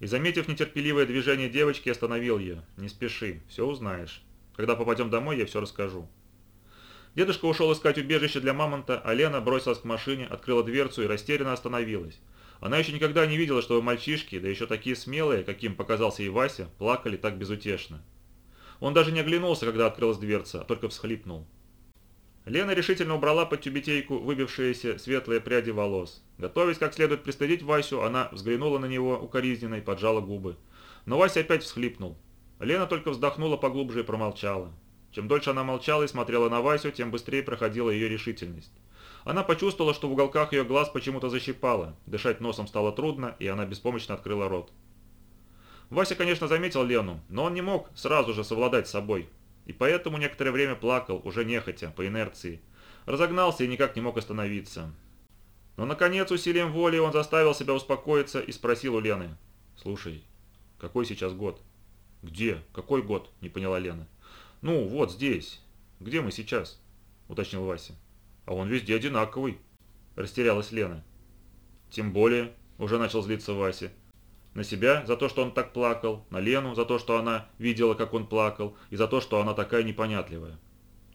И, заметив нетерпеливое движение девочки, остановил ее. «Не спеши, все узнаешь. Когда попадем домой, я все расскажу». Дедушка ушел искать убежище для мамонта, а Лена бросилась к машине, открыла дверцу и растерянно остановилась. Она еще никогда не видела, чтобы мальчишки, да еще такие смелые, каким показался ей Вася, плакали так безутешно. Он даже не оглянулся, когда открылась дверца, а только всхлипнул. Лена решительно убрала под тюбетейку выбившиеся светлые пряди волос. Готовясь как следует пристыдить Васю, она взглянула на него укоризненно и поджала губы. Но Вася опять всхлипнул. Лена только вздохнула поглубже и промолчала. Чем дольше она молчала и смотрела на Васю, тем быстрее проходила ее решительность. Она почувствовала, что в уголках ее глаз почему-то защипало, дышать носом стало трудно, и она беспомощно открыла рот. Вася, конечно, заметил Лену, но он не мог сразу же совладать с собой, и поэтому некоторое время плакал, уже нехотя, по инерции. Разогнался и никак не мог остановиться. Но, наконец, усилием воли он заставил себя успокоиться и спросил у Лены. «Слушай, какой сейчас год?» «Где? Какой год?» – не поняла Лена. «Ну, вот здесь. Где мы сейчас?» – уточнил Вася. «А он везде одинаковый», – растерялась Лена. «Тем более», – уже начал злиться Вася. На себя за то, что он так плакал, на Лену за то, что она видела, как он плакал, и за то, что она такая непонятливая.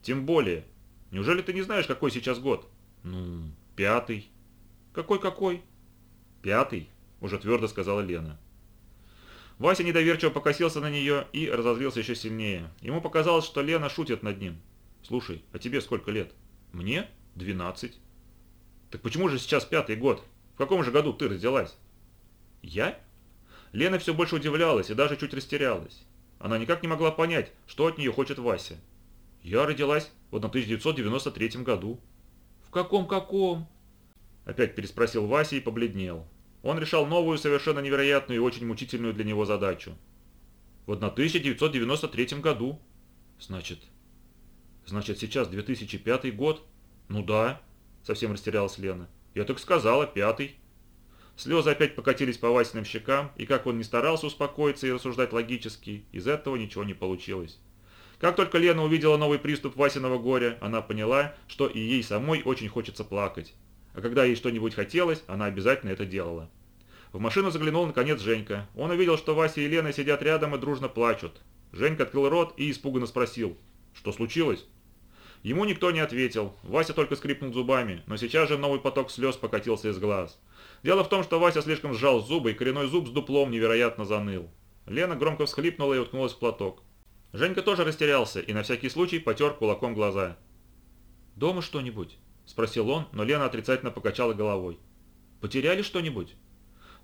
Тем более. Неужели ты не знаешь, какой сейчас год? Ну, пятый. Какой-какой? Пятый, уже твердо сказала Лена. Вася недоверчиво покосился на нее и разозлился еще сильнее. Ему показалось, что Лена шутит над ним. «Слушай, а тебе сколько лет?» «Мне? Двенадцать». «Так почему же сейчас пятый год? В каком же году ты родилась?» «Я?» Лена все больше удивлялась и даже чуть растерялась. Она никак не могла понять, что от нее хочет Вася. «Я родилась в 1993 году». «В каком-каком?» Опять переспросил Вася и побледнел. Он решал новую, совершенно невероятную и очень мучительную для него задачу. «В 1993 году». «Значит...» «Значит, сейчас 2005 год?» «Ну да», — совсем растерялась Лена. «Я так сказала, пятый». Слезы опять покатились по Васиным щекам, и как он не старался успокоиться и рассуждать логически, из этого ничего не получилось. Как только Лена увидела новый приступ Васиного горя, она поняла, что и ей самой очень хочется плакать. А когда ей что-нибудь хотелось, она обязательно это делала. В машину заглянул наконец Женька. Он увидел, что Вася и Лена сидят рядом и дружно плачут. Женька открыл рот и испуганно спросил, что случилось? Ему никто не ответил. Вася только скрипнул зубами, но сейчас же новый поток слез покатился из глаз. Дело в том, что Вася слишком сжал зубы, и коренной зуб с дуплом невероятно заныл. Лена громко всхлипнула и уткнулась в платок. Женька тоже растерялся и на всякий случай потер кулаком глаза. «Дома что-нибудь?» – спросил он, но Лена отрицательно покачала головой. «Потеряли что-нибудь?»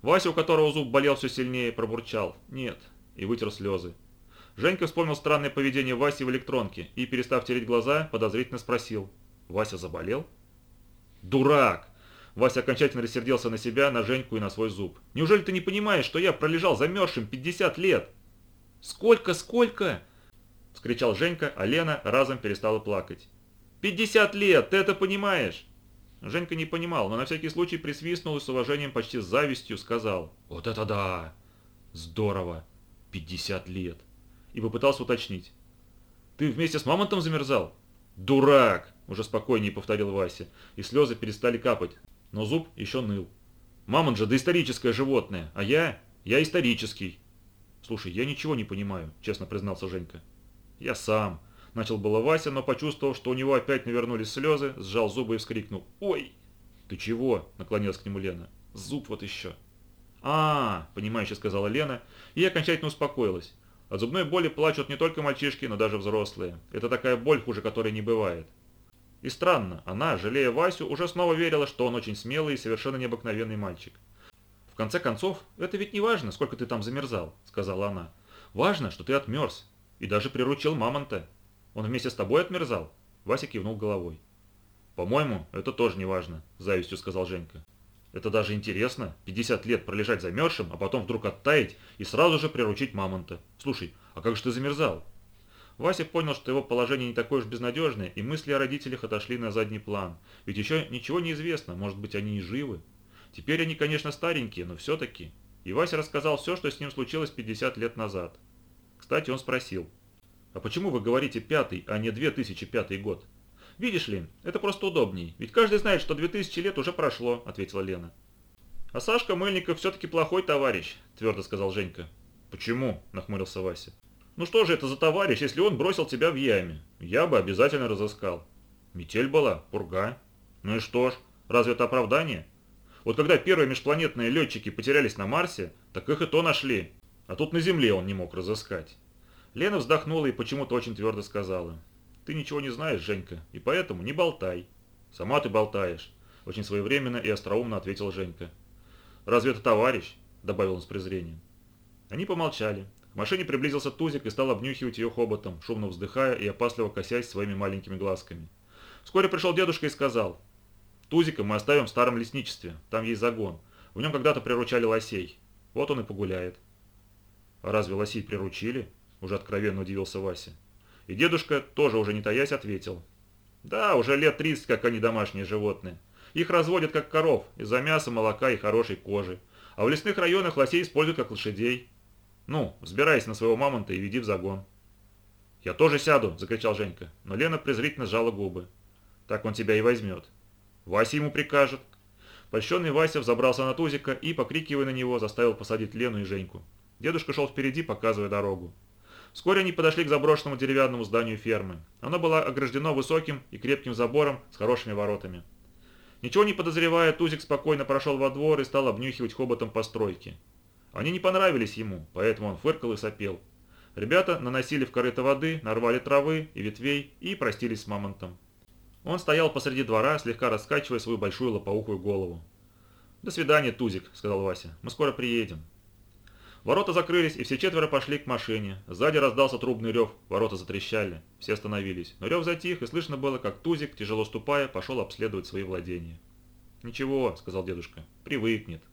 Вася, у которого зуб болел все сильнее, пробурчал «нет» и вытер слезы. Женька вспомнил странное поведение Васи в электронке и, перестав тереть глаза, подозрительно спросил «Вася заболел?» «Дурак!» Вася окончательно рассердился на себя, на Женьку и на свой зуб. «Неужели ты не понимаешь, что я пролежал замерзшим 50 лет?» «Сколько, сколько?» – вскричал Женька, а Лена разом перестала плакать. «50 лет, ты это понимаешь?» Женька не понимал, но на всякий случай присвистнул и с уважением, почти с завистью сказал. «Вот это да! Здорово! 50 лет!» И попытался уточнить. «Ты вместе с мамонтом замерзал?» «Дурак!» – уже спокойнее повторил Вася, и слезы перестали капать, но зуб еще ныл. Мамонт же доисторическое животное, а я... я исторический. Слушай, я ничего не понимаю, честно признался Женька. Я сам. Начал было Вася, но почувствовал, что у него опять навернулись слезы, сжал зубы и вскрикнул. «Ой!» «Ты чего?» – наклонилась к нему Лена. «Зуб вот еще». «А, -а, -а понимающе сказала Лена, и окончательно успокоилась. От зубной боли плачут не только мальчишки, но даже взрослые. Это такая боль, хуже которой не бывает. И странно, она, жалея Васю, уже снова верила, что он очень смелый и совершенно необыкновенный мальчик. «В конце концов, это ведь не важно, сколько ты там замерзал», — сказала она. «Важно, что ты отмерз. И даже приручил мамонта. Он вместе с тобой отмерзал?» Вася кивнул головой. «По-моему, это тоже не важно», — завистью сказал Женька. «Это даже интересно, 50 лет пролежать замерзшим, а потом вдруг оттаять и сразу же приручить мамонта. Слушай, а как же ты замерзал?» Вася понял, что его положение не такое уж безнадежное, и мысли о родителях отошли на задний план. Ведь еще ничего не известно, может быть, они и живы. Теперь они, конечно, старенькие, но все-таки. И Вася рассказал все, что с ним случилось 50 лет назад. Кстати, он спросил, «А почему вы говорите пятый, а не 2005 год?» «Видишь ли, это просто удобней, ведь каждый знает, что 2000 лет уже прошло», — ответила Лена. «А Сашка Мыльников все-таки плохой товарищ», – твердо сказал Женька. «Почему?» – нахмурился Вася. «Ну что же это за товарищ, если он бросил тебя в яме? Я бы обязательно разыскал». «Метель была, пурга». «Ну и что ж, разве это оправдание? Вот когда первые межпланетные летчики потерялись на Марсе, так их и то нашли, а тут на Земле он не мог разыскать». Лена вздохнула и почему-то очень твердо сказала. «Ты ничего не знаешь, Женька, и поэтому не болтай». «Сама ты болтаешь», – очень своевременно и остроумно ответил Женька. «Разве это товарищ?» – добавил он с презрением. Они помолчали. К машине приблизился Тузик и стал обнюхивать ее хоботом, шумно вздыхая и опасливо косясь своими маленькими глазками. Вскоре пришел дедушка и сказал, «Тузика мы оставим в старом лесничестве, там есть загон. В нем когда-то приручали лосей. Вот он и погуляет». «А разве лосей приручили?» – уже откровенно удивился Вася. И дедушка, тоже уже не таясь, ответил, «Да, уже лет 30, как они домашние животные. Их разводят как коров, из-за мяса, молока и хорошей кожи. А в лесных районах лосей используют как лошадей. Ну, взбирайся на своего мамонта и веди в загон. «Я тоже сяду!» – закричал Женька, но Лена презрительно сжала губы. «Так он тебя и возьмет. Вася ему прикажет». Польщенный Вася взобрался на Тузика и, покрикивая на него, заставил посадить Лену и Женьку. Дедушка шел впереди, показывая дорогу. Вскоре они подошли к заброшенному деревянному зданию фермы. Оно было ограждено высоким и крепким забором с хорошими воротами. Ничего не подозревая, Тузик спокойно прошел во двор и стал обнюхивать хоботом постройки. Они не понравились ему, поэтому он фыркал и сопел. Ребята наносили в корыто воды, нарвали травы и ветвей и простились с мамонтом. Он стоял посреди двора, слегка раскачивая свою большую лопоухую голову. «До свидания, Тузик», — сказал Вася. «Мы скоро приедем». Ворота закрылись, и все четверо пошли к машине. Сзади раздался трубный рев, ворота затрещали. Все остановились. Но рев затих, и слышно было, как Тузик, тяжело ступая, пошел обследовать свои владения. «Ничего», — сказал дедушка, — «привыкнет».